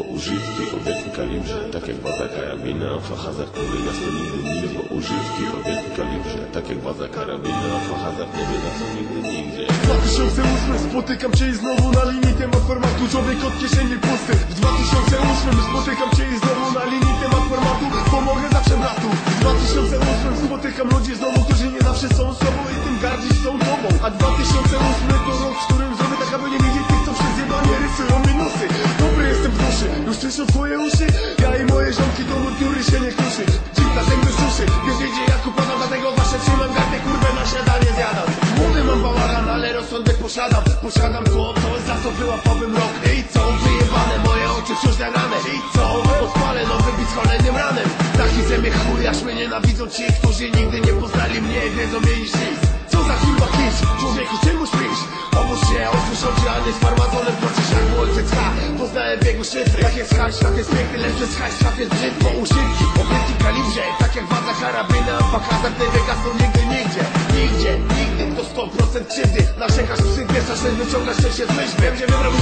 używki, obietki kalibrze Tak jak baza karabina, fachazard nie wyda co nigdy nigdzie Bo używki, obietki kalibrze Tak jak baza karabina, fachazard nie wyda co nigdy nigdzie 2008 spotykam cię i znowu na linii temat formatu. Człowiek od kieszeni pusty. W 2008 spotykam cię i znowu na linii temat formatu. Pomogę zawsze bratu. W 2008 spotykam ludzi znowu, którzy nie zawsze są sobą I tym gardzić są tobą. A 2008 to rok, w twoje uszy Ja i moje ziomki do pióry się nie kruszy Dziś dlatego suszy, więc wiedzie jak upadam Dlatego wasze trzymam gardę, kurwę na śniadanie zjadam. Młody mam bałagan, ale rozsądek posiadam. Posiadam to, to za co wyłapałbym rok. I co, wyjebane moje oczy wciąż na ranę I co, odpalę nowy bit z kolejnym ranem. Taki zemię chuj, aż mnie nienawidzą ci Którzy nigdy nie poznali mnie wiedzą mnie niż nic Co za kurwa kicz, człowieku czemu śpisz? Obóz się, otwórz oczy, a nie z farmazonem Poznałem biegu szyfry Jak jest hajs, świat jest piękny, lecz bez hajs Świat jest brzydko, uszybki, obietki kalibrze Tak jak waza karabina, a hazard nie wygasną nigdy, nigdzie Nigdzie, nigdy, to 100% krzywdy Narzekasz, przyspieszasz, wyciągasz szczęście z myśl Wiem, że wybrał